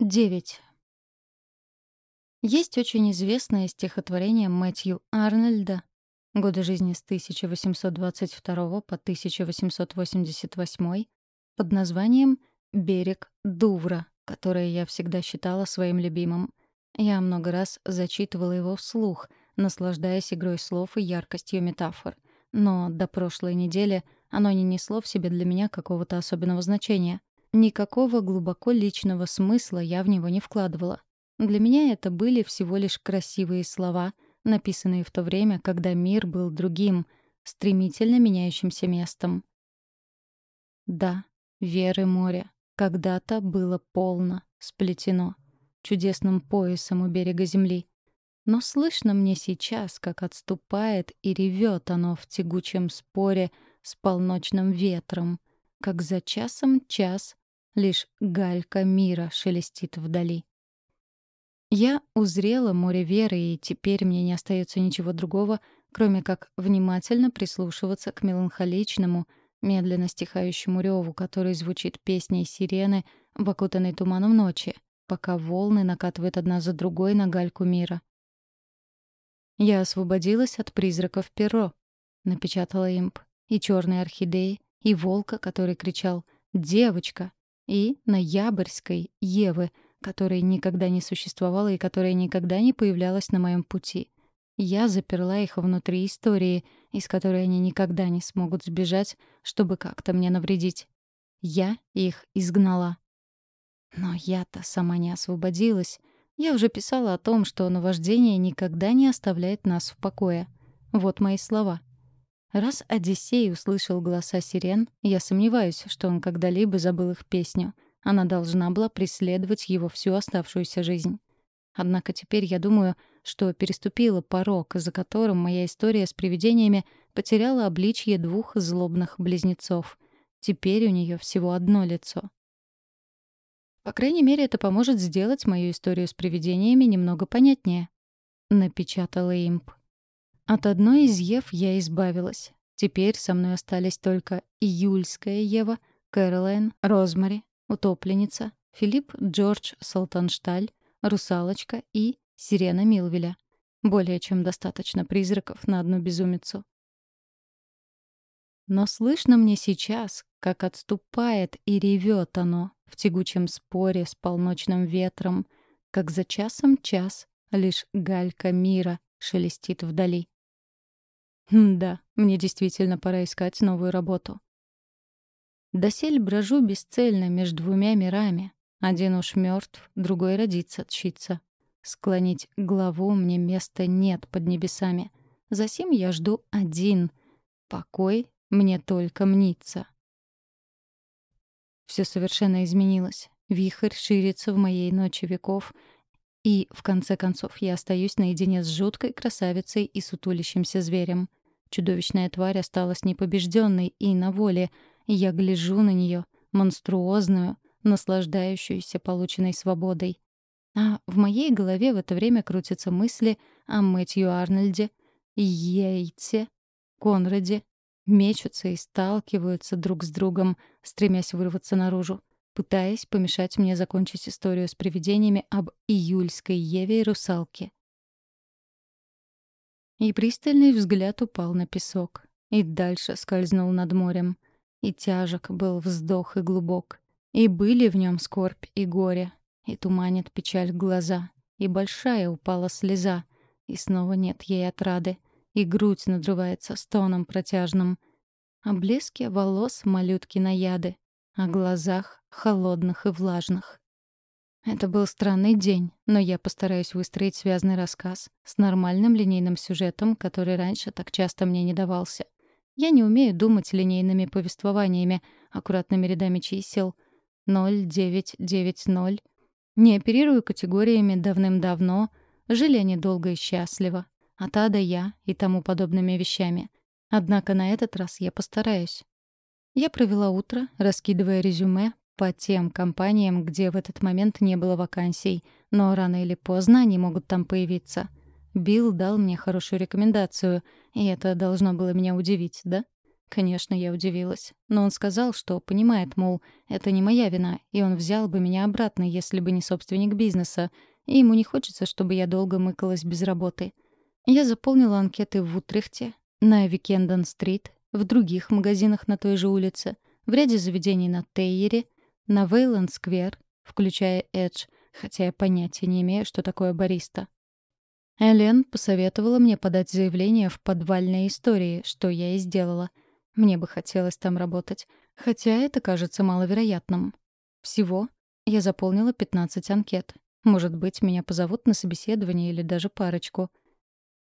9. Есть очень известное стихотворение Мэтью Арнольда годы жизни с 1822 по 1888 под названием «Берег Дувра», которое я всегда считала своим любимым. Я много раз зачитывала его вслух, наслаждаясь игрой слов и яркостью метафор. Но до прошлой недели оно не несло в себе для меня какого-то особенного значения. Никакого глубоко личного смысла я в него не вкладывала. Для меня это были всего лишь красивые слова, написанные в то время, когда мир был другим, стремительно меняющимся местом. Да, веры море когда-то было полно, сплетено, чудесным поясом у берега земли. Но слышно мне сейчас, как отступает и ревет оно в тягучем споре с полночным ветром, как за часом час Лишь галька мира шелестит вдали. Я узрела море веры, и теперь мне не остается ничего другого, кроме как внимательно прислушиваться к меланхоличному, медленно стихающему реву, который звучит песней сирены в окутанной туманом ночи, пока волны накатывают одна за другой на гальку мира. «Я освободилась от призраков перо», — напечатала имп, и черной орхидеи, и волка, который кричал «Девочка!» И ноябрьской Евы, которой никогда не существовало и которая никогда не появлялась на моем пути. Я заперла их внутри истории, из которой они никогда не смогут сбежать, чтобы как-то мне навредить. Я их изгнала. Но я-то сама не освободилась. Я уже писала о том, что наваждение никогда не оставляет нас в покое. Вот мои слова. Раз Одиссей услышал голоса сирен, я сомневаюсь, что он когда-либо забыл их песню. Она должна была преследовать его всю оставшуюся жизнь. Однако теперь я думаю, что переступила порог, за которым моя история с привидениями потеряла обличье двух злобных близнецов. Теперь у нее всего одно лицо. По крайней мере, это поможет сделать мою историю с привидениями немного понятнее. Напечатала имп. От одной из Ев я избавилась. Теперь со мной остались только июльская Ева, Кэролайн, Розмари, Утопленница, Филипп Джордж Салтаншталь, Русалочка и Сирена Милвеля. Более чем достаточно призраков на одну безумицу. Но слышно мне сейчас, как отступает и ревет оно в тягучем споре с полночным ветром, как за часом час лишь галька мира шелестит вдали. Да, мне действительно пора искать новую работу. Досель брожу бесцельно между двумя мирами. Один уж мертв, другой родится, тщится. Склонить главу мне места нет под небесами. Засим я жду один. Покой мне только мнится. Все совершенно изменилось. Вихрь ширится в моей ночи веков, и, в конце концов, я остаюсь наедине с жуткой красавицей и сутулящимся зверем. Чудовищная тварь осталась непобежденной и на воле, я гляжу на нее, монструозную, наслаждающуюся полученной свободой. А в моей голове в это время крутятся мысли о Мэтью Арнольде, Йейтсе, Конраде, мечутся и сталкиваются друг с другом, стремясь вырваться наружу, пытаясь помешать мне закончить историю с привидениями об июльской Еве и русалке. И пристальный взгляд упал на песок. И дальше скользнул над морем. И тяжек был вздох и глубок. И были в нем скорбь и горе. И туманит печаль глаза. И большая упала слеза. И снова нет ей отрады. И грудь надрывается стоном протяжным. О блеске волос малютки наяды. О глазах холодных и влажных. Это был странный день, но я постараюсь выстроить связный рассказ с нормальным линейным сюжетом, который раньше так часто мне не давался. Я не умею думать линейными повествованиями, аккуратными рядами чисел 0990. Не оперирую категориями «давным-давно», «жили они долго и счастливо», «от А до Я» и тому подобными вещами. Однако на этот раз я постараюсь. Я провела утро, раскидывая резюме по тем компаниям, где в этот момент не было вакансий, но рано или поздно они могут там появиться. Билл дал мне хорошую рекомендацию, и это должно было меня удивить, да? Конечно, я удивилась. Но он сказал, что понимает, мол, это не моя вина, и он взял бы меня обратно, если бы не собственник бизнеса, и ему не хочется, чтобы я долго мыкалась без работы. Я заполнила анкеты в Утрехте, на Викендон-стрит, в других магазинах на той же улице, в ряде заведений на Тейере, на Вейланд-сквер, включая Эдж, хотя я понятия не имею, что такое бариста. Элен посоветовала мне подать заявление в подвальной истории, что я и сделала. Мне бы хотелось там работать, хотя это кажется маловероятным. Всего я заполнила 15 анкет. Может быть, меня позовут на собеседование или даже парочку.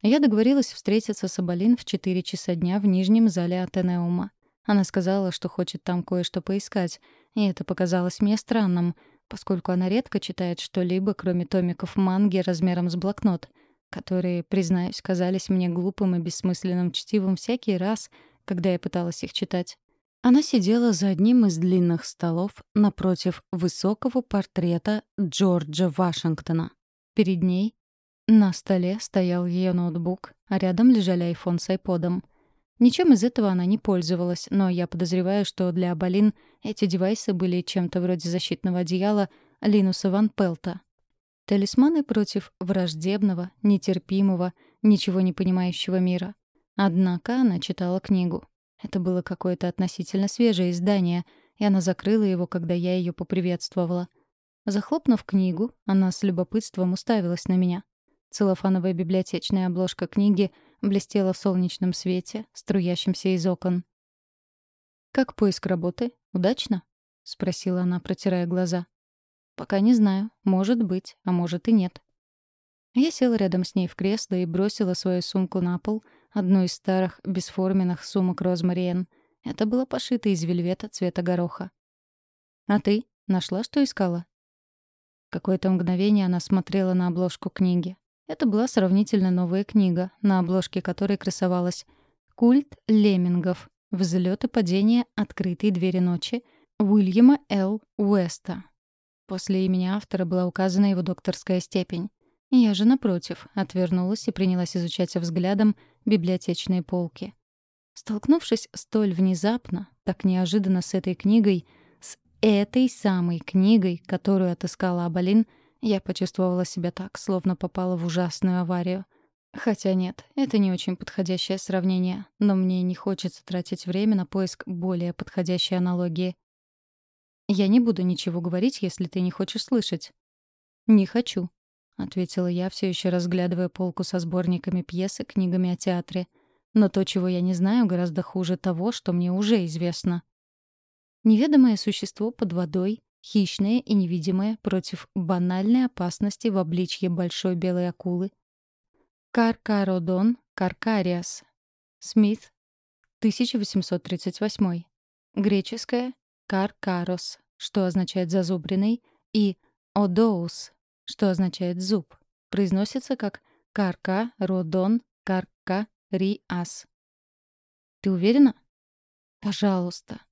Я договорилась встретиться с Абалин в 4 часа дня в нижнем зале Атенеума. Она сказала, что хочет там кое-что поискать, и это показалось мне странным, поскольку она редко читает что-либо, кроме томиков манги размером с блокнот — которые, признаюсь, казались мне глупым и бессмысленным чтивом всякий раз, когда я пыталась их читать. Она сидела за одним из длинных столов напротив высокого портрета Джорджа Вашингтона. Перед ней на столе стоял ее ноутбук, а рядом лежали айфон с айподом. Ничем из этого она не пользовалась, но я подозреваю, что для Абалин эти девайсы были чем-то вроде защитного одеяла Линуса Ван Пелта, Талисманы против враждебного, нетерпимого, ничего не понимающего мира. Однако она читала книгу. Это было какое-то относительно свежее издание, и она закрыла его, когда я ее поприветствовала. Захлопнув книгу, она с любопытством уставилась на меня. Целлофановая библиотечная обложка книги блестела в солнечном свете, струящемся из окон. «Как поиск работы? Удачно?» — спросила она, протирая глаза. Пока не знаю. Может быть, а может и нет. Я села рядом с ней в кресло и бросила свою сумку на пол, одну из старых бесформенных сумок Розмариен. Это было пошито из вельвета цвета гороха. «А ты? Нашла, что искала?» Какое-то мгновение она смотрела на обложку книги. Это была сравнительно новая книга, на обложке которой красовалась «Культ леммингов. Взлёт и падение открытой двери ночи» Уильяма Л. Уэста. После имени автора была указана его докторская степень. Я же, напротив, отвернулась и принялась изучать взглядом библиотечные полки. Столкнувшись столь внезапно, так неожиданно с этой книгой, с этой самой книгой, которую отыскала Абалин, я почувствовала себя так, словно попала в ужасную аварию. Хотя нет, это не очень подходящее сравнение, но мне не хочется тратить время на поиск более подходящей аналогии. «Я не буду ничего говорить, если ты не хочешь слышать». «Не хочу», — ответила я, все еще разглядывая полку со сборниками пьес и книгами о театре. «Но то, чего я не знаю, гораздо хуже того, что мне уже известно». Неведомое существо под водой, хищное и невидимое против банальной опасности в обличье большой белой акулы. Каркародон каркариас. Смит, 1838. Греческое каркарос, что означает «зазубренный», и одоус, что означает «зуб». Произносится как карка, родон, карка, риас. «Ты уверена?» «Пожалуйста», —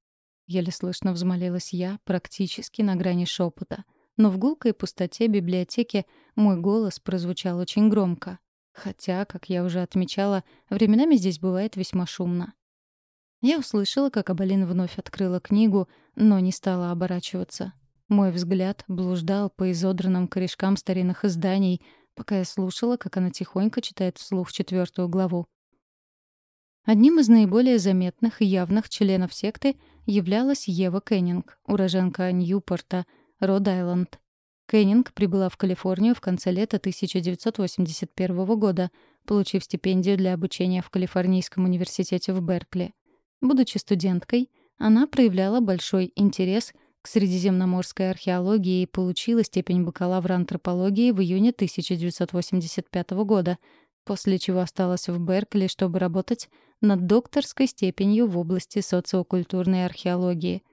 еле слышно взмолилась я, практически на грани шепота. Но в гулкой пустоте библиотеки мой голос прозвучал очень громко. Хотя, как я уже отмечала, временами здесь бывает весьма шумно. Я услышала, как Абалин вновь открыла книгу, но не стала оборачиваться. Мой взгляд блуждал по изодранным корешкам старинных изданий, пока я слушала, как она тихонько читает вслух четвертую главу. Одним из наиболее заметных и явных членов секты являлась Ева Кеннинг, уроженка Ньюпорта, Род-Айленд. Кеннинг прибыла в Калифорнию в конце лета 1981 года, получив стипендию для обучения в Калифорнийском университете в Беркли. Будучи студенткой, она проявляла большой интерес к средиземноморской археологии и получила степень бакалавра антропологии в июне 1985 года, после чего осталась в Беркли, чтобы работать над докторской степенью в области социокультурной археологии.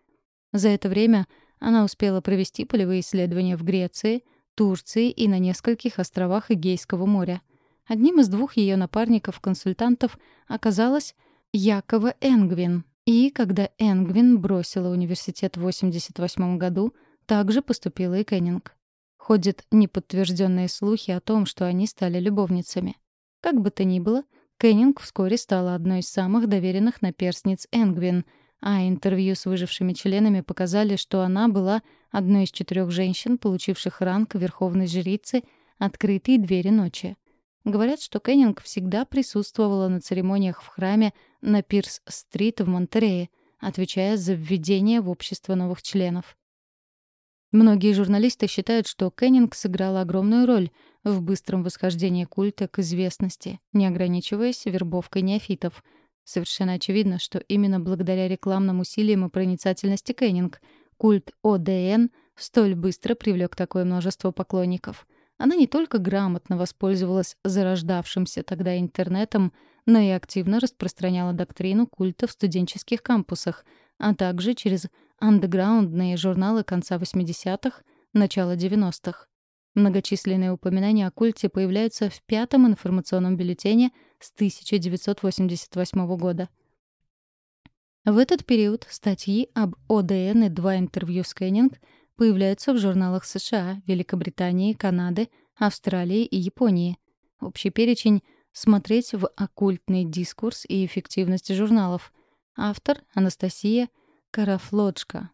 За это время она успела провести полевые исследования в Греции, Турции и на нескольких островах Эгейского моря. Одним из двух ее напарников-консультантов оказалась Якова Энгвин. И когда Энгвин бросила университет в 1988 году, также поступила и Кеннинг. Ходят неподтвержденные слухи о том, что они стали любовницами. Как бы то ни было, Кеннинг вскоре стала одной из самых доверенных наперстниц Энгвин, а интервью с выжившими членами показали, что она была одной из четырех женщин, получивших ранг верховной жрицы «Открытые двери ночи». Говорят, что Кеннинг всегда присутствовала на церемониях в храме на Пирс-стрит в Монтерее, отвечая за введение в общество новых членов. Многие журналисты считают, что Кеннинг сыграла огромную роль в быстром восхождении культа к известности, не ограничиваясь вербовкой неофитов. Совершенно очевидно, что именно благодаря рекламным усилиям и проницательности Кеннинг культ ОДН столь быстро привлек такое множество поклонников. Она не только грамотно воспользовалась зарождавшимся тогда интернетом, но и активно распространяла доктрину культа в студенческих кампусах, а также через андеграундные журналы конца 80-х, начала 90-х. Многочисленные упоминания о культе появляются в пятом информационном бюллетене с 1988 года. В этот период статьи об ОДН и два интервью с Кеннинг появляются в журналах США, Великобритании, Канады, Австралии и Японии. Общий перечень «Смотреть в оккультный дискурс и эффективность журналов». Автор — Анастасия Карафлоджка.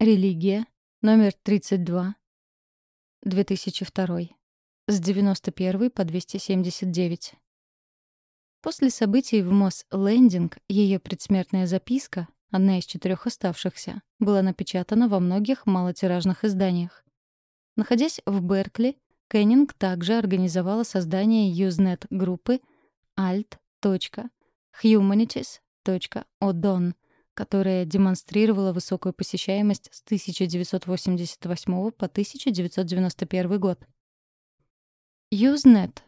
Религия. Номер 32. 2002. С 91 по 279. После событий в Мосс-Лендинг ее предсмертная записка, одна из четырех оставшихся, была напечатана во многих малотиражных изданиях. Находясь в Беркли, Кеннинг также организовала создание Usenet-группы alt.humanities.odon, которая демонстрировала высокую посещаемость с 1988 по 1991 год. Usenet.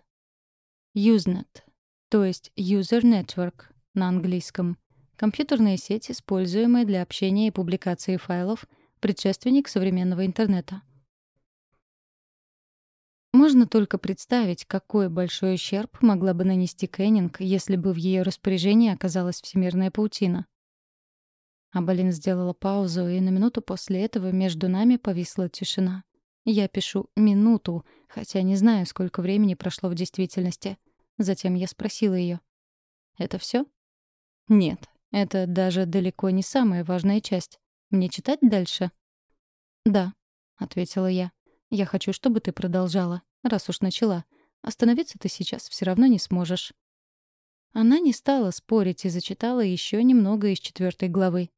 Usenet, то есть User Network на английском. Компьютерная сеть, используемая для общения и публикации файлов, предшественник современного интернета. Можно только представить, какой большой ущерб могла бы нанести Кеннинг, если бы в ее распоряжении оказалась всемирная паутина. Абалин сделала паузу, и на минуту после этого между нами повисла тишина. Я пишу «минуту», хотя не знаю, сколько времени прошло в действительности. Затем я спросила ее. «Это все? «Нет, это даже далеко не самая важная часть. Мне читать дальше?» «Да», — ответила я. «Я хочу, чтобы ты продолжала, раз уж начала. Остановиться ты сейчас все равно не сможешь». Она не стала спорить и зачитала еще немного из четвертой главы.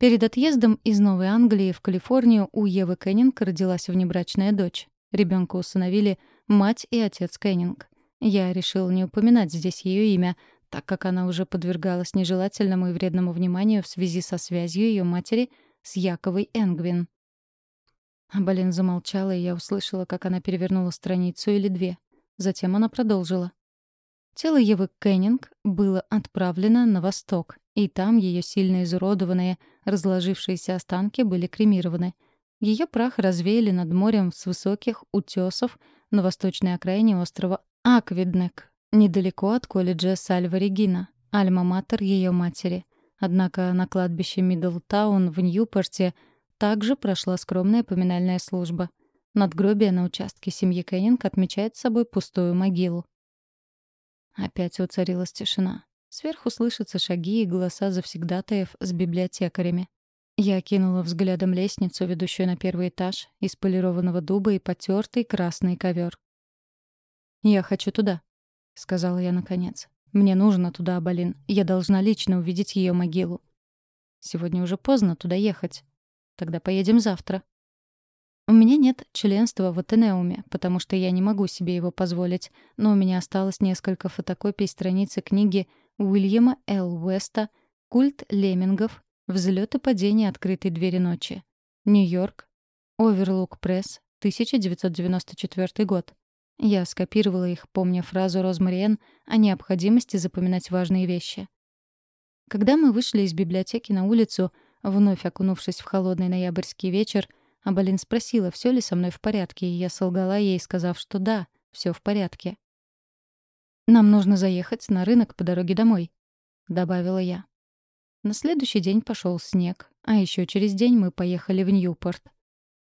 Перед отъездом из Новой Англии в Калифорнию у Евы Кеннинг родилась внебрачная дочь. Ребенка усыновили мать и отец Кеннинг. Я решил не упоминать здесь ее имя, так как она уже подвергалась нежелательному и вредному вниманию в связи со связью ее матери с Яковой Энгвин. Абалин замолчала, и я услышала, как она перевернула страницу или две. Затем она продолжила. Тело Евы Кеннинг было отправлено на восток, и там ее сильно изуродованные, разложившиеся останки были кремированы. Ее прах развеяли над морем с высоких утесов на восточной окраине острова Аквиднек, недалеко от колледжа Сальва-Регина, альма-матер ее матери. Однако на кладбище Миддлтаун в Ньюпорте также прошла скромная поминальная служба. Надгробие на участке семьи Кеннинг отмечает собой пустую могилу. Опять воцарилась тишина. Сверху слышатся шаги и голоса завсегдатаев с библиотекарями. Я кинула взглядом лестницу, ведущую на первый этаж, из полированного дуба и потертый красный ковер. «Я хочу туда», — сказала я наконец. «Мне нужно туда, Абалин. Я должна лично увидеть ее могилу». «Сегодня уже поздно туда ехать. Тогда поедем завтра». У меня нет членства в Атенеуме, потому что я не могу себе его позволить, но у меня осталось несколько фотокопий страницы книги Уильяма Л. Уэста «Культ леммингов. Взлет и падение открытой двери ночи». Нью-Йорк. Оверлук Пресс. 1994 год. Я скопировала их, помня фразу Розмариен о необходимости запоминать важные вещи. Когда мы вышли из библиотеки на улицу, вновь окунувшись в холодный ноябрьский вечер, Абалин спросила, все ли со мной в порядке, и я солгала ей, сказав, что да, все в порядке. «Нам нужно заехать на рынок по дороге домой», — добавила я. На следующий день пошел снег, а еще через день мы поехали в Ньюпорт.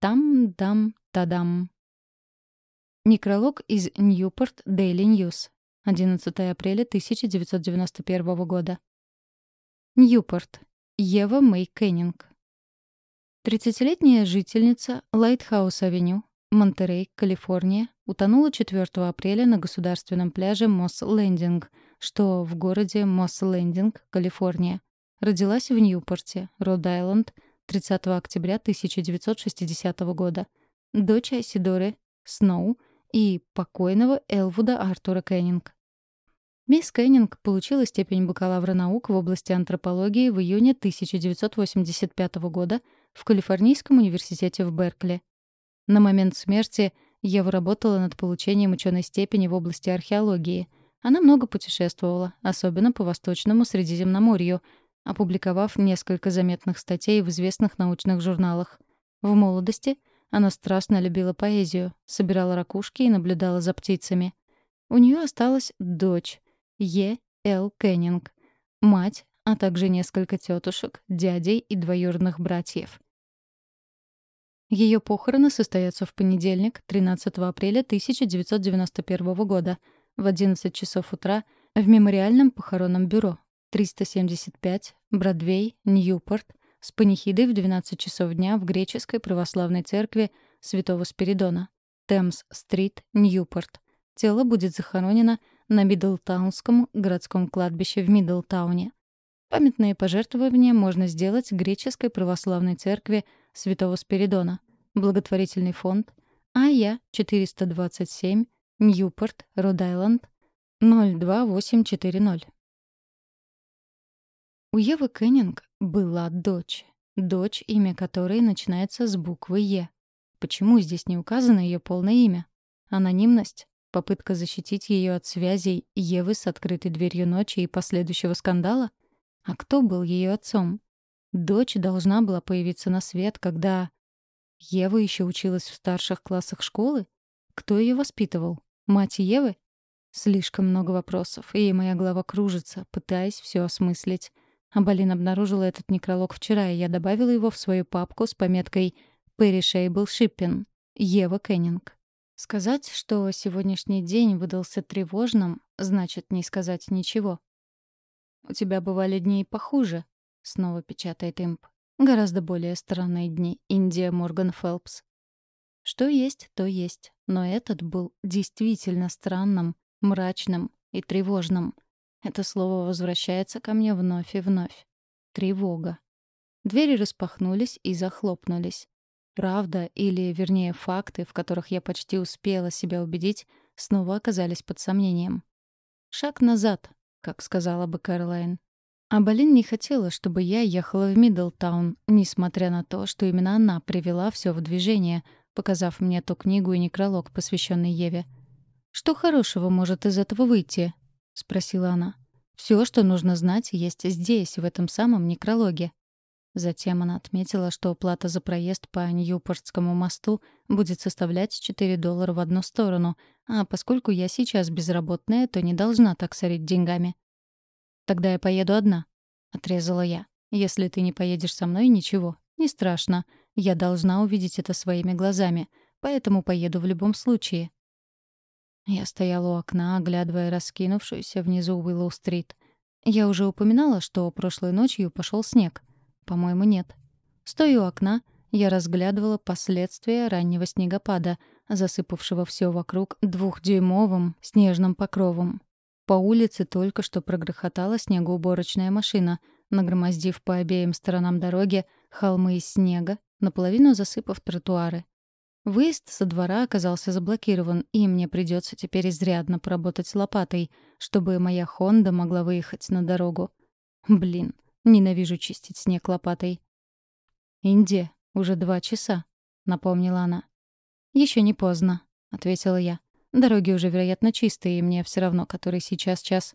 Там-дам-тадам. Некролог из Newport Daily News. 11 апреля 1991 года. Ньюпорт. Ева Мэй Кеннинг. 30-летняя жительница Лайтхаус-авеню, Монтерей, Калифорния, утонула 4 апреля на государственном пляже Мосс-Лендинг, что в городе Мосс-Лендинг, Калифорния. Родилась в Ньюпорте, Род-Айленд, 30 октября 1960 года. Дочь Айсидоры Сноу и покойного Элвуда Артура Кеннинг. Мисс Кеннинг получила степень бакалавра наук в области антропологии в июне 1985 года в Калифорнийском университете в Беркли. На момент смерти Ева работала над получением ученой степени в области археологии. Она много путешествовала, особенно по Восточному Средиземноморью, опубликовав несколько заметных статей в известных научных журналах. В молодости она страстно любила поэзию, собирала ракушки и наблюдала за птицами. У нее осталась дочь, Е. Л. Кеннинг, мать, а также несколько тетушек, дядей и двоюродных братьев. Ее похороны состоятся в понедельник, 13 апреля 1991 года, в 11 часов утра в Мемориальном похоронном бюро, 375, Бродвей, Ньюпорт, с панихидой в 12 часов дня в греческой православной церкви Святого Спиридона, Темс-стрит, Ньюпорт. Тело будет захоронено на Мидлтаунском городском кладбище в Мидлтауне. Памятные пожертвования можно сделать греческой православной церкви Святого Спиридона, благотворительный фонд АЯ 427, Ньюпорт, Род-Айленд, 02840. У Евы Кеннинг была дочь. Дочь, имя которой начинается с буквы «Е». Почему здесь не указано ее полное имя? Анонимность? Попытка защитить ее от связей Евы с открытой дверью ночи и последующего скандала? А кто был ее отцом? Дочь должна была появиться на свет, когда... Ева еще училась в старших классах школы? Кто ее воспитывал? Мать Евы? Слишком много вопросов, и моя голова кружится, пытаясь все осмыслить. Абалин обнаружила этот некролог вчера, и я добавила его в свою папку с пометкой «Perishable Shipping» Ева Кеннинг. Сказать, что сегодняшний день выдался тревожным, значит не сказать ничего. «У тебя бывали дни и похуже», — снова печатает имп. «Гораздо более странные дни. Индия Морган Фелпс». Что есть, то есть. Но этот был действительно странным, мрачным и тревожным. Это слово возвращается ко мне вновь и вновь. Тревога. Двери распахнулись и захлопнулись. Правда, или, вернее, факты, в которых я почти успела себя убедить, снова оказались под сомнением. Шаг назад, как сказала бы Кэролайн. А Болин не хотела, чтобы я ехала в Миддлтаун, несмотря на то, что именно она привела все в движение, показав мне ту книгу и некролог, посвященный Еве. «Что хорошего может из этого выйти?» — спросила она. Все, что нужно знать, есть здесь, в этом самом некрологе». Затем она отметила, что плата за проезд по Ньюпортскому мосту будет составлять 4 доллара в одну сторону, а поскольку я сейчас безработная, то не должна так сорить деньгами. «Тогда я поеду одна», — отрезала я. «Если ты не поедешь со мной, ничего, не страшно. Я должна увидеть это своими глазами, поэтому поеду в любом случае». Я стояла у окна, оглядывая раскинувшуюся внизу Уиллоу-стрит. Я уже упоминала, что прошлой ночью пошел снег — по-моему, нет. Стоя у окна, я разглядывала последствия раннего снегопада, засыпавшего все вокруг двухдюймовым снежным покровом. По улице только что прогрохотала снегоуборочная машина, нагромоздив по обеим сторонам дороги холмы из снега, наполовину засыпав тротуары. Выезд со двора оказался заблокирован, и мне придется теперь изрядно поработать лопатой, чтобы моя «Хонда» могла выехать на дорогу. Блин, Ненавижу чистить снег лопатой. «Индия, уже два часа», — напомнила она. Еще не поздно», — ответила я. «Дороги уже, вероятно, чистые, и мне все равно, который сейчас час».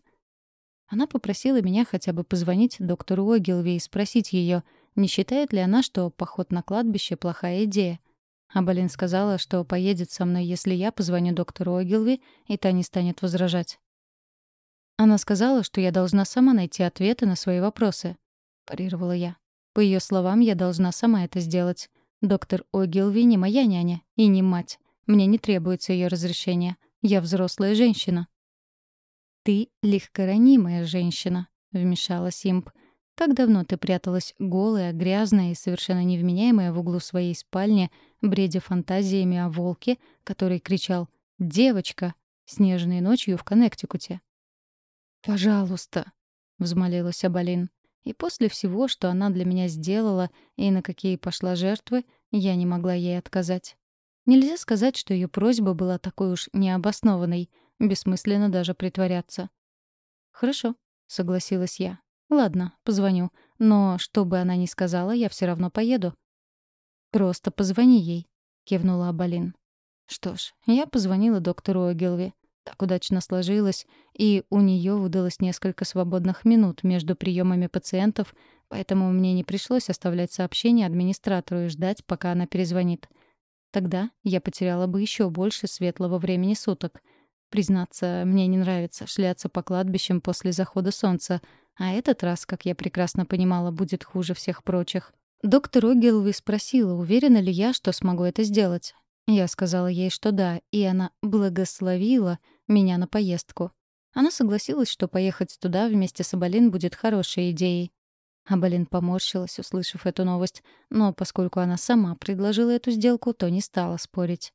Она попросила меня хотя бы позвонить доктору Огилви и спросить ее, не считает ли она, что поход на кладбище — плохая идея. А Балин сказала, что поедет со мной, если я позвоню доктору Огилви, и та не станет возражать. Она сказала, что я должна сама найти ответы на свои вопросы. Парировала я. По ее словам, я должна сама это сделать. Доктор Огилви не моя няня и не мать. Мне не требуется ее разрешение. Я взрослая женщина. «Ты легкоранимая женщина», — вмешалась имп. «Как давно ты пряталась голая, грязная и совершенно невменяемая в углу своей спальни, бредя фантазиями о волке, который кричал «Девочка!» снежной ночью в Коннектикуте?» «Пожалуйста», — взмолилась Абалин. И после всего, что она для меня сделала и на какие пошла жертвы, я не могла ей отказать. Нельзя сказать, что ее просьба была такой уж необоснованной. Бессмысленно даже притворяться. «Хорошо», — согласилась я. «Ладно, позвоню. Но что бы она ни сказала, я все равно поеду». «Просто позвони ей», — кивнула Абалин. Что ж, я позвонила доктору Огилви. Так удачно сложилось, и у нее выдалось несколько свободных минут между приемами пациентов, поэтому мне не пришлось оставлять сообщение администратору и ждать, пока она перезвонит. Тогда я потеряла бы еще больше светлого времени суток. Признаться, мне не нравится шляться по кладбищам после захода солнца, а этот раз, как я прекрасно понимала, будет хуже всех прочих. Доктор Огилви спросила, уверена ли я, что смогу это сделать. Я сказала ей, что да, и она благословила меня на поездку. Она согласилась, что поехать туда вместе с Абалин будет хорошей идеей. Абалин поморщилась, услышав эту новость, но поскольку она сама предложила эту сделку, то не стала спорить.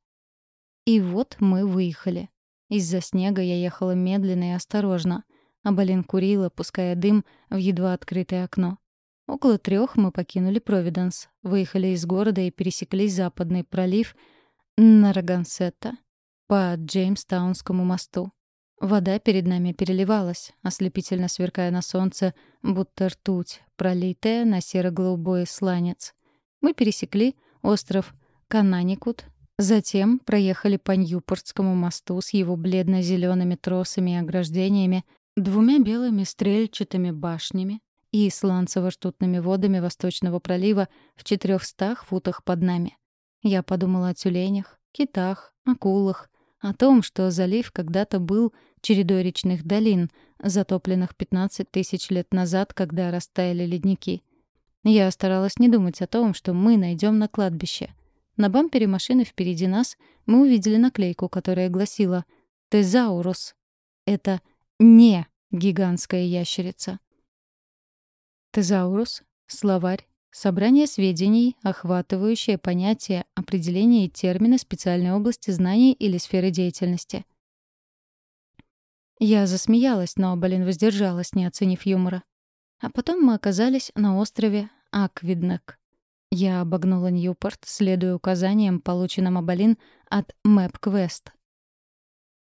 И вот мы выехали. Из-за снега я ехала медленно и осторожно. Абалин курила, пуская дым в едва открытое окно. Около трех мы покинули Провиденс, выехали из города и пересекли Западный пролив Нарагансетта по Джеймстаунскому мосту. Вода перед нами переливалась, ослепительно сверкая на солнце, будто ртуть, пролитая на серо-голубой сланец. Мы пересекли остров Кананикут, затем проехали по Ньюпортскому мосту с его бледно зелеными тросами и ограждениями, двумя белыми стрельчатыми башнями и сланцево-ртутными водами Восточного пролива в четырехстах футах под нами. Я подумала о тюленях, китах, акулах, о том, что залив когда-то был чередой речных долин, затопленных 15 тысяч лет назад, когда растаяли ледники. Я старалась не думать о том, что мы найдем на кладбище. На бампере машины впереди нас мы увидели наклейку, которая гласила «Тезаурус». Это не гигантская ящерица. Тезаурус — словарь Собрание сведений, охватывающее понятие, определение и термины специальной области знаний или сферы деятельности. Я засмеялась, но Балин воздержалась, не оценив юмора. А потом мы оказались на острове Аквиднек. Я обогнула Ньюпорт, следуя указаниям, полученным Абалин от MapQuest.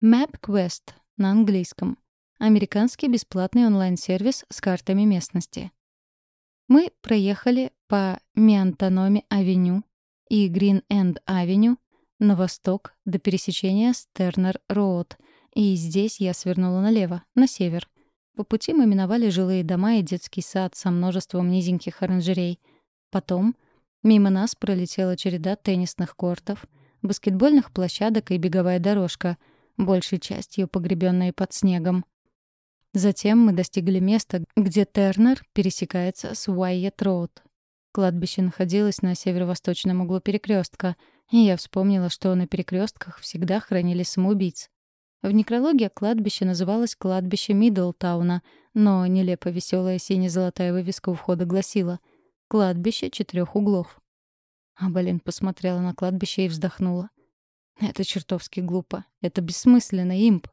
MapQuest на английском. Американский бесплатный онлайн-сервис с картами местности. Мы проехали по Миантаноме-авеню и Грин-Энд-авеню на восток до пересечения Стернер-Роуд, и здесь я свернула налево, на север. По пути мы миновали жилые дома и детский сад со множеством низеньких оранжерей. Потом мимо нас пролетела череда теннисных кортов, баскетбольных площадок и беговая дорожка, большей частью погребенная под снегом. Затем мы достигли места, где Тернер пересекается с Уайет-Роуд. Кладбище находилось на северо-восточном углу перекрестка, и я вспомнила, что на перекрестках всегда хранили самоубийц. В некрологе кладбище называлось кладбище Миддлтауна, но нелепо веселая сине-золотая вывеска у входа гласила «Кладбище четырех углов». Абалин посмотрела на кладбище и вздохнула. «Это чертовски глупо. Это бессмысленно, имп».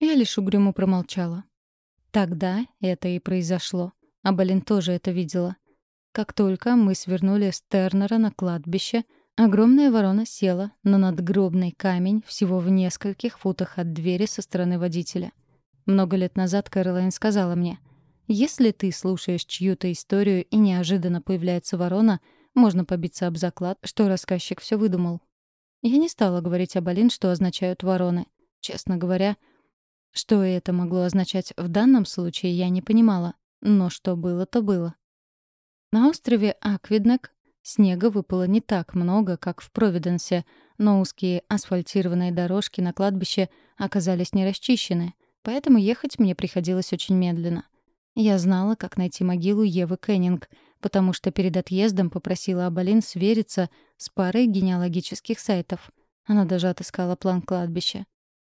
Я лишь угрюмо промолчала. Тогда это и произошло. А Балин тоже это видела. Как только мы свернули с Тернера на кладбище, огромная ворона села на надгробный камень всего в нескольких футах от двери со стороны водителя. Много лет назад Кэролайн сказала мне, «Если ты слушаешь чью-то историю и неожиданно появляется ворона, можно побиться об заклад, что рассказчик все выдумал». Я не стала говорить об Алин, что означают вороны. Честно говоря, что это могло означать в данном случае, я не понимала. Но что было, то было. На острове Аквиднек снега выпало не так много, как в Провиденсе, но узкие асфальтированные дорожки на кладбище оказались не расчищены, поэтому ехать мне приходилось очень медленно. Я знала, как найти могилу Евы Кеннинг, потому что перед отъездом попросила Абалин свериться с парой генеалогических сайтов. Она даже отыскала план кладбища.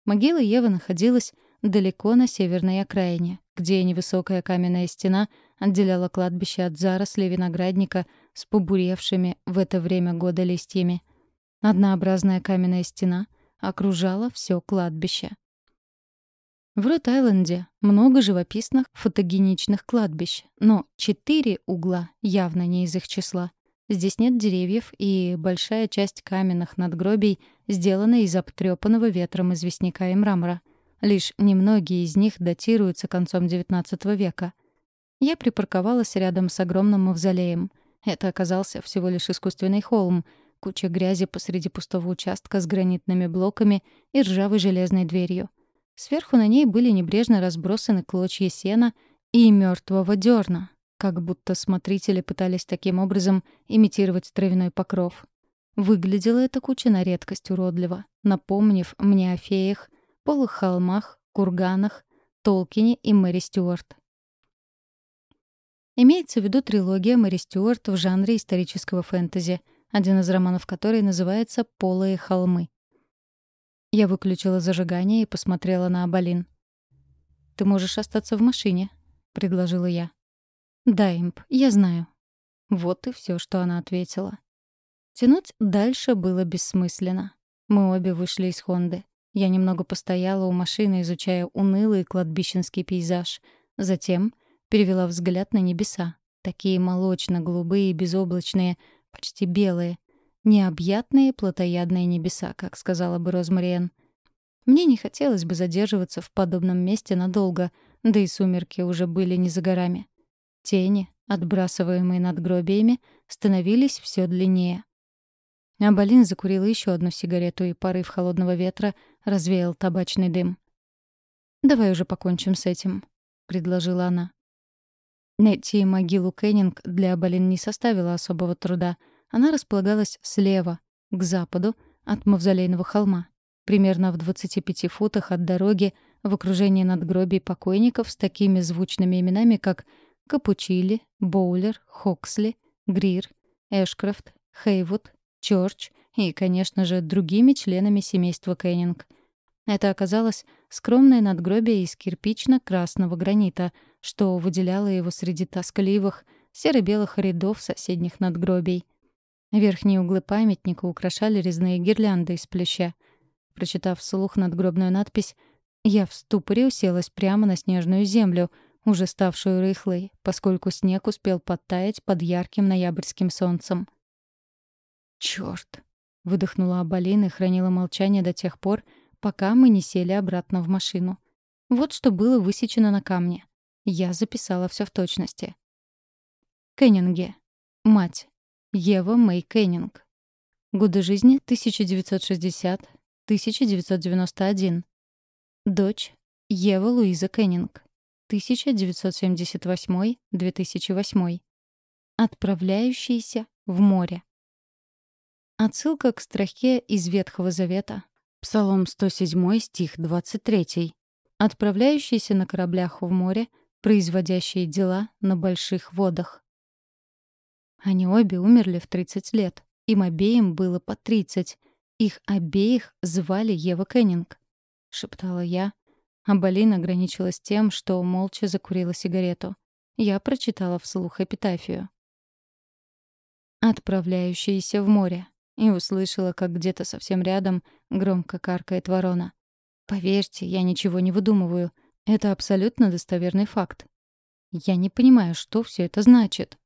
Могила Евы находилась далеко на северной окраине, где невысокая каменная стена отделяла кладбище от зарослей виноградника с побуревшими в это время года листьями. Однообразная каменная стена окружала все кладбище. В Рот-Айленде много живописных фотогеничных кладбищ, но четыре угла явно не из их числа. Здесь нет деревьев, и большая часть каменных надгробий сделана из обтрепанного ветром известняка и мрамора. Лишь немногие из них датируются концом XIX века. Я припарковалась рядом с огромным мавзолеем. Это оказался всего лишь искусственный холм, куча грязи посреди пустого участка с гранитными блоками и ржавой железной дверью. Сверху на ней были небрежно разбросаны клочья сена и мертвого дерна, как будто смотрители пытались таким образом имитировать травяной покров. Выглядела эта куча на редкость уродливо, напомнив мне о феях, полых холмах, курганах, Толкине и Мэри Стюарт. Имеется в виду трилогия Мэри Стюарт в жанре исторического фэнтези, один из романов которой называется «Полые холмы». Я выключила зажигание и посмотрела на Абалин. «Ты можешь остаться в машине», — предложила я. «Да, имп, я знаю». Вот и все, что она ответила. Тянуть дальше было бессмысленно. Мы обе вышли из Хонды. Я немного постояла у машины, изучая унылый кладбищенский пейзаж. Затем перевела взгляд на небеса. Такие молочно-голубые безоблачные, почти белые. Необъятные плотоядные небеса, как сказала бы Розмариен. Мне не хотелось бы задерживаться в подобном месте надолго, да и сумерки уже были не за горами. Тени, отбрасываемые надгробиями, становились все длиннее. Абалин закурила еще одну сигарету, и порыв холодного ветра развеял табачный дым. «Давай уже покончим с этим», — предложила она. Найти могилу Кеннинг для Абалин не составило особого труда — она располагалась слева, к западу, от мавзолейного холма, примерно в 25 футах от дороги, в окружении надгробий покойников с такими звучными именами, как Капучили, Боулер, Хоксли, Грир, Эшкрафт, Хейвуд, Чорч и, конечно же, другими членами семейства Кеннинг. Это оказалось скромное надгробие из кирпично-красного гранита, что выделяло его среди тоскливых, серо-белых рядов соседних надгробий — Верхние углы памятника украшали резные гирлянды из плюща. Прочитав вслух надгробную надпись, я в ступоре уселась прямо на снежную землю, уже ставшую рыхлой, поскольку снег успел подтаять под ярким ноябрьским солнцем. «Чёрт!» — выдохнула Абалин и хранила молчание до тех пор, пока мы не сели обратно в машину. Вот что было высечено на камне. Я записала все в точности. Кеннинге. Мать. Ева Мэй Кеннинг. Годы жизни 1960-1991. Дочь Ева Луиза Кеннинг. 1978-2008. Отправляющийся в море. Отсылка к строке из Ветхого Завета. Псалом 107, стих 23. Отправляющийся на кораблях в море, производящие дела на больших водах. Они обе умерли в 30 лет. Им обеим было по 30. Их обеих звали Ева Кеннинг. Шептала я. А Болин ограничилась тем, что молча закурила сигарету. Я прочитала вслух эпитафию. «Отправляющиеся в море» и услышала, как где-то совсем рядом громко каркает ворона. Поверьте, я ничего не выдумываю. Это абсолютно достоверный факт. Я не понимаю, что все это значит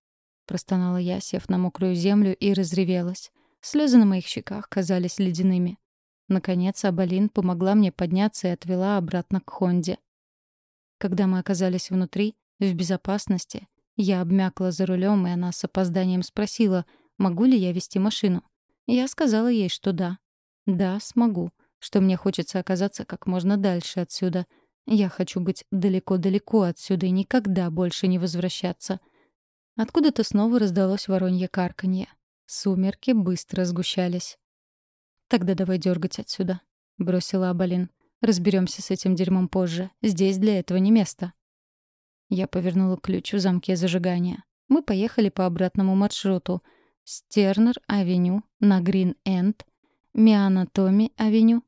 простонала я, сев на мокрую землю и разревелась. Слезы на моих щеках казались ледяными. Наконец Абалин помогла мне подняться и отвела обратно к Хонде. Когда мы оказались внутри, в безопасности, я обмякла за рулем, и она с опозданием спросила, могу ли я вести машину. Я сказала ей, что да. Да, смогу, что мне хочется оказаться как можно дальше отсюда. Я хочу быть далеко-далеко отсюда и никогда больше не возвращаться. Откуда-то снова раздалось воронье карканье. Сумерки быстро сгущались. «Тогда давай дергать отсюда», — бросила Абалин. Разберемся с этим дерьмом позже. Здесь для этого не место». Я повернула ключ в замке зажигания. Мы поехали по обратному маршруту. Стернер-авеню на Грин-Энд, Мианатоми-авеню,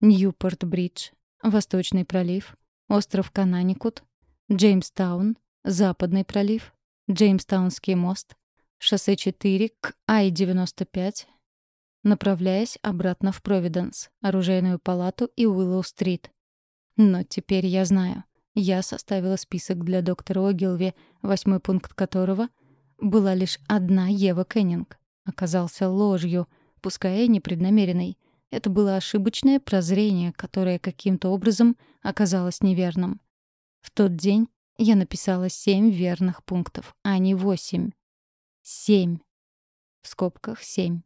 Ньюпорт-Бридж, Восточный пролив, остров Кананикут, Джеймстаун, Западный пролив, Джеймстаунский мост, шоссе 4 к Ай-95, направляясь обратно в Провиденс, оружейную палату и Уиллоу-стрит. Но теперь я знаю. Я составила список для доктора Огилви, восьмой пункт которого была лишь одна Ева Кеннинг. Оказался ложью, пускай и непреднамеренной. Это было ошибочное прозрение, которое каким-то образом оказалось неверным. В тот день я написала семь верных пунктов, а не восемь. Семь. В скобках семь.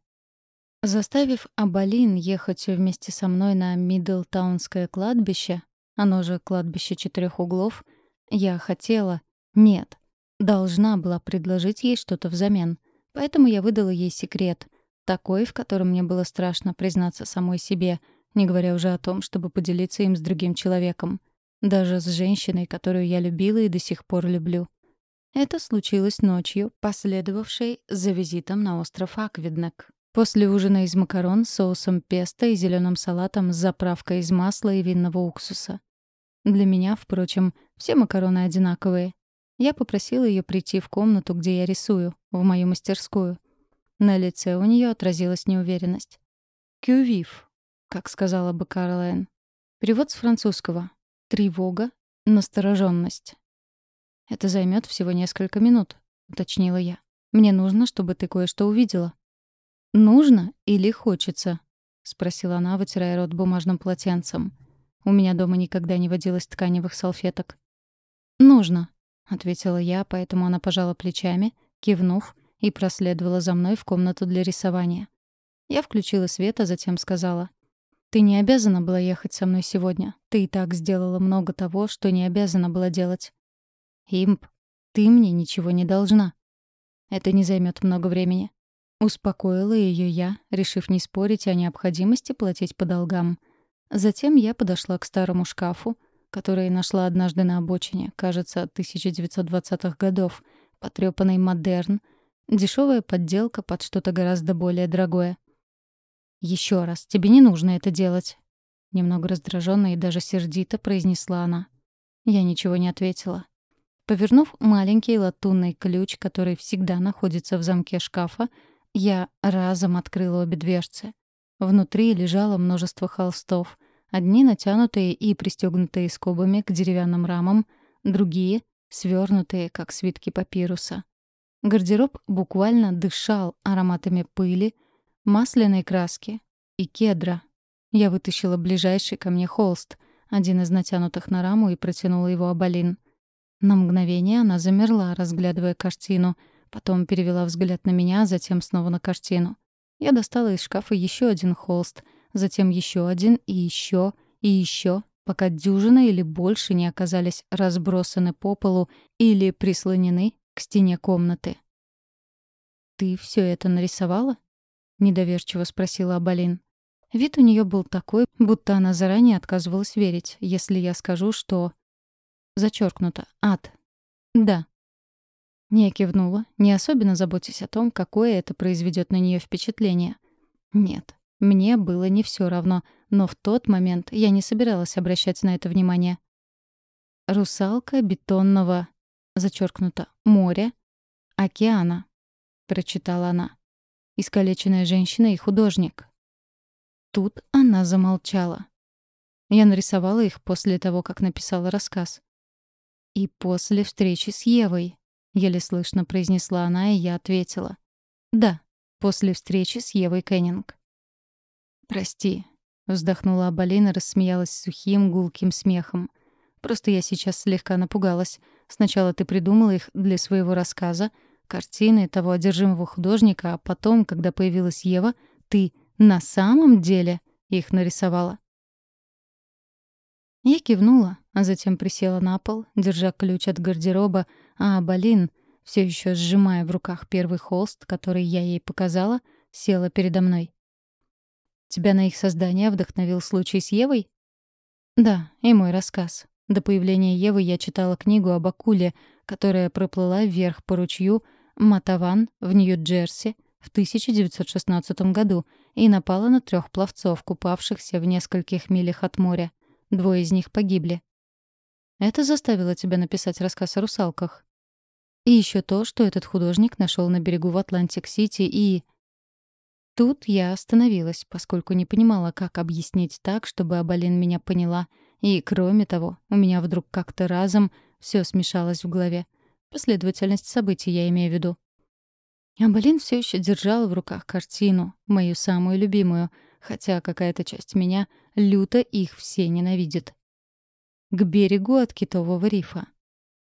Заставив Абалин ехать вместе со мной на Мидлтаунское кладбище, оно же кладбище четырех углов, я хотела, нет, должна была предложить ей что-то взамен. Поэтому я выдала ей секрет, такой, в котором мне было страшно признаться самой себе, не говоря уже о том, чтобы поделиться им с другим человеком. Даже с женщиной, которую я любила и до сих пор люблю. Это случилось ночью, последовавшей за визитом на остров Аквиднек. После ужина из макарон с соусом песто и зеленым салатом с заправкой из масла и винного уксуса. Для меня, впрочем, все макароны одинаковые. Я попросила ее прийти в комнату, где я рисую, в мою мастерскую. На лице у нее отразилась неуверенность. «Кювив», как сказала бы Карлайн. Перевод с французского. «Тревога», «настороженность». «Это займет всего несколько минут», — уточнила я. «Мне нужно, чтобы ты кое-что увидела». «Нужно или хочется?» — спросила она, вытирая рот бумажным полотенцем. У меня дома никогда не водилось тканевых салфеток. «Нужно», — ответила я, поэтому она пожала плечами, кивнув, и проследовала за мной в комнату для рисования. Я включила свет, а затем сказала. «Ты не обязана была ехать со мной сегодня. Ты и так сделала много того, что не обязана была делать». «Имп, ты мне ничего не должна». «Это не займет много времени». Успокоила ее я, решив не спорить о необходимости платить по долгам. Затем я подошла к старому шкафу, который нашла однажды на обочине, кажется, 1920-х годов, потрёпанный модерн — Дешевая подделка под что-то гораздо более дорогое. Еще раз, тебе не нужно это делать. Немного раздраженно и даже сердито произнесла она. Я ничего не ответила. Повернув маленький латунный ключ, который всегда находится в замке шкафа, я разом открыла обе дверцы. Внутри лежало множество холстов. Одни натянутые и пристегнутые скобами к деревянным рамам, другие — свернутые, как свитки папируса. Гардероб буквально дышал ароматами пыли, масляной краски и кедра. Я вытащила ближайший ко мне холст, один из натянутых на раму, и протянула его Абалин. На мгновение она замерла, разглядывая картину, потом перевела взгляд на меня, затем снова на картину. Я достала из шкафа еще один холст, затем еще один и еще и еще, пока дюжина или больше не оказались разбросаны по полу или прислонены к стене комнаты. «Ты все это нарисовала?» — недоверчиво спросила Абалин. Вид у нее был такой, будто она заранее отказывалась верить, если я скажу, что... Зачеркнуто. Ад. Да. Не кивнула, не особенно заботясь о том, какое это произведет на нее впечатление. Нет, мне было не все равно, но в тот момент я не собиралась обращать на это внимание. Русалка бетонного, зачеркнуто, моря, океана, прочитала она. Искалеченная женщина и художник. Тут она замолчала. Я нарисовала их после того, как написала рассказ. И после встречи с Евой, еле слышно произнесла она, и я ответила. Да, после встречи с Евой Кеннинг. Прости, вздохнула Абалина, рассмеялась сухим гулким смехом. Просто я сейчас слегка напугалась. Сначала ты придумала их для своего рассказа, картины того одержимого художника, а потом, когда появилась Ева, ты на самом деле их нарисовала. Я кивнула, а затем присела на пол, держа ключ от гардероба, а Балин, все еще сжимая в руках первый холст, который я ей показала, села передо мной. «Тебя на их создание вдохновил случай с Евой?» «Да, и мой рассказ. До появления Евы я читала книгу об акуле, которая проплыла вверх по ручью Матаван в Нью-Джерси в 1916 году и напала на трех пловцов, купавшихся в нескольких милях от моря. Двое из них погибли. Это заставило тебя написать рассказ о русалках. И еще то, что этот художник нашел на берегу в Атлантик-Сити и... Тут я остановилась, поскольку не понимала, как объяснить так, чтобы Абалин меня поняла. И, кроме того, у меня вдруг как-то разом все смешалось в голове. Последовательность событий я имею в виду. Абалин все еще держала в руках картину, мою самую любимую, хотя какая-то часть меня люто их все ненавидит. К берегу от китового рифа.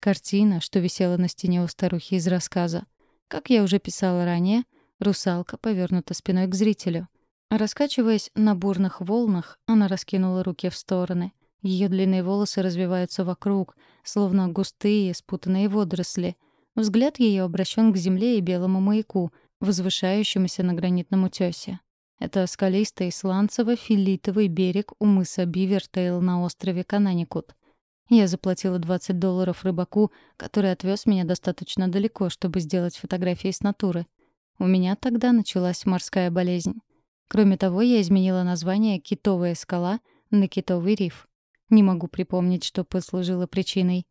Картина, что висела на стене у старухи из рассказа. Как я уже писала ранее, русалка повернута спиной к зрителю. Раскачиваясь на бурных волнах, она раскинула руки в стороны. Ее длинные волосы развиваются вокруг, словно густые, спутанные водоросли. Взгляд ее обращен к земле и белому маяку, возвышающемуся на гранитном утёсе. Это скалистый сланцево-филитовый берег у мыса Бивертэйл на острове Кананикут. Я заплатила 20 долларов рыбаку, который отвез меня достаточно далеко, чтобы сделать фотографии с натуры. У меня тогда началась морская болезнь. Кроме того, я изменила название «Китовая скала» на «Китовый риф». Не могу припомнить, что послужило причиной.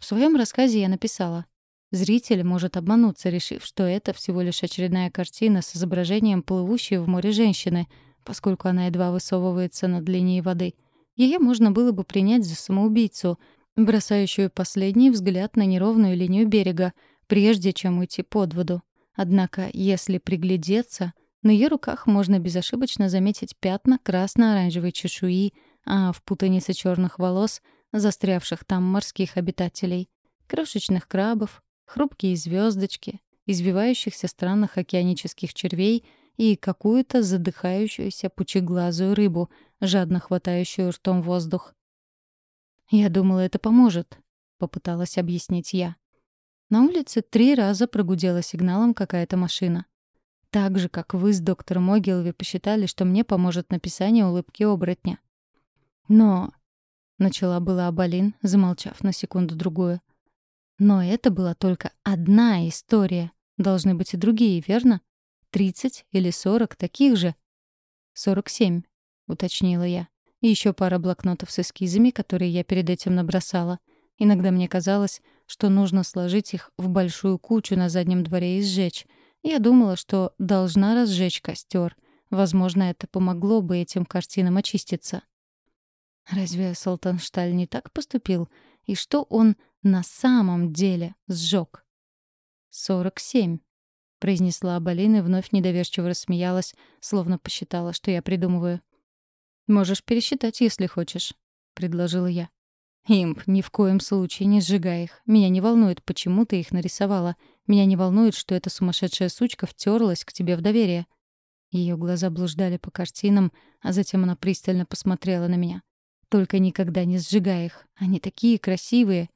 В своем рассказе я написала Зритель может обмануться, решив, что это всего лишь очередная картина с изображением плывущей в море женщины, поскольку она едва высовывается над линией воды — ее можно было бы принять за самоубийцу, бросающую последний взгляд на неровную линию берега, прежде чем уйти под воду. Однако, если приглядеться, на ее руках можно безошибочно заметить пятна красно-оранжевой чешуи, а в путанице черных волос, застрявших там морских обитателей, крошечных крабов, хрупкие звездочки, извивающихся странных океанических червей и какую-то задыхающуюся пучеглазую рыбу, жадно хватающую ртом воздух. «Я думала, это поможет», — попыталась объяснить я. На улице три раза прогудела сигналом какая-то машина. Так же, как вы с доктором Огилви посчитали, что мне поможет написание улыбки оборотня. Но... Начала была Абалин, замолчав на секунду-другую. Но это была только одна история. Должны быть и другие, верно? Тридцать или сорок таких же? Сорок семь, — уточнила я. И еще пара блокнотов с эскизами, которые я перед этим набросала. Иногда мне казалось, что нужно сложить их в большую кучу на заднем дворе и сжечь. Я думала, что должна разжечь костер. Возможно, это помогло бы этим картинам очиститься. Разве Салтаншталь не так поступил? И что он на самом деле сжег? «Сорок семь», — произнесла Абалина и вновь недоверчиво рассмеялась, словно посчитала, что я придумываю. «Можешь пересчитать, если хочешь», — предложила я. «Имп, ни в коем случае не сжигай их. Меня не волнует, почему ты их нарисовала. Меня не волнует, что эта сумасшедшая сучка втерлась к тебе в доверие». Ее глаза блуждали по картинам, а затем она пристально посмотрела на меня. «Только никогда не сжигай их. Они такие красивые».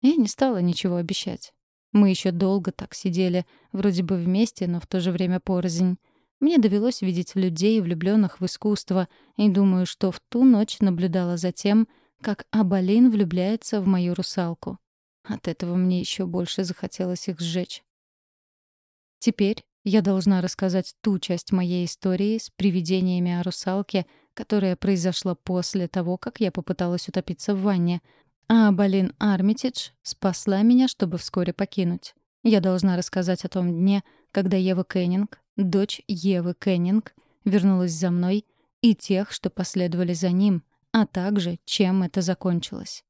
Я не стала ничего обещать. Мы еще долго так сидели, вроде бы вместе, но в то же время порознь. Мне довелось видеть людей, влюбленных в искусство, и думаю, что в ту ночь наблюдала за тем, как Абалин влюбляется в мою русалку. От этого мне еще больше захотелось их сжечь. Теперь я должна рассказать ту часть моей истории с привидениями о русалке, которая произошла после того, как я попыталась утопиться в ванне, а Балин Армитидж спасла меня, чтобы вскоре покинуть. Я должна рассказать о том дне, когда Ева Кеннинг, дочь Евы Кеннинг, вернулась за мной, и тех, что последовали за ним, а также чем это закончилось.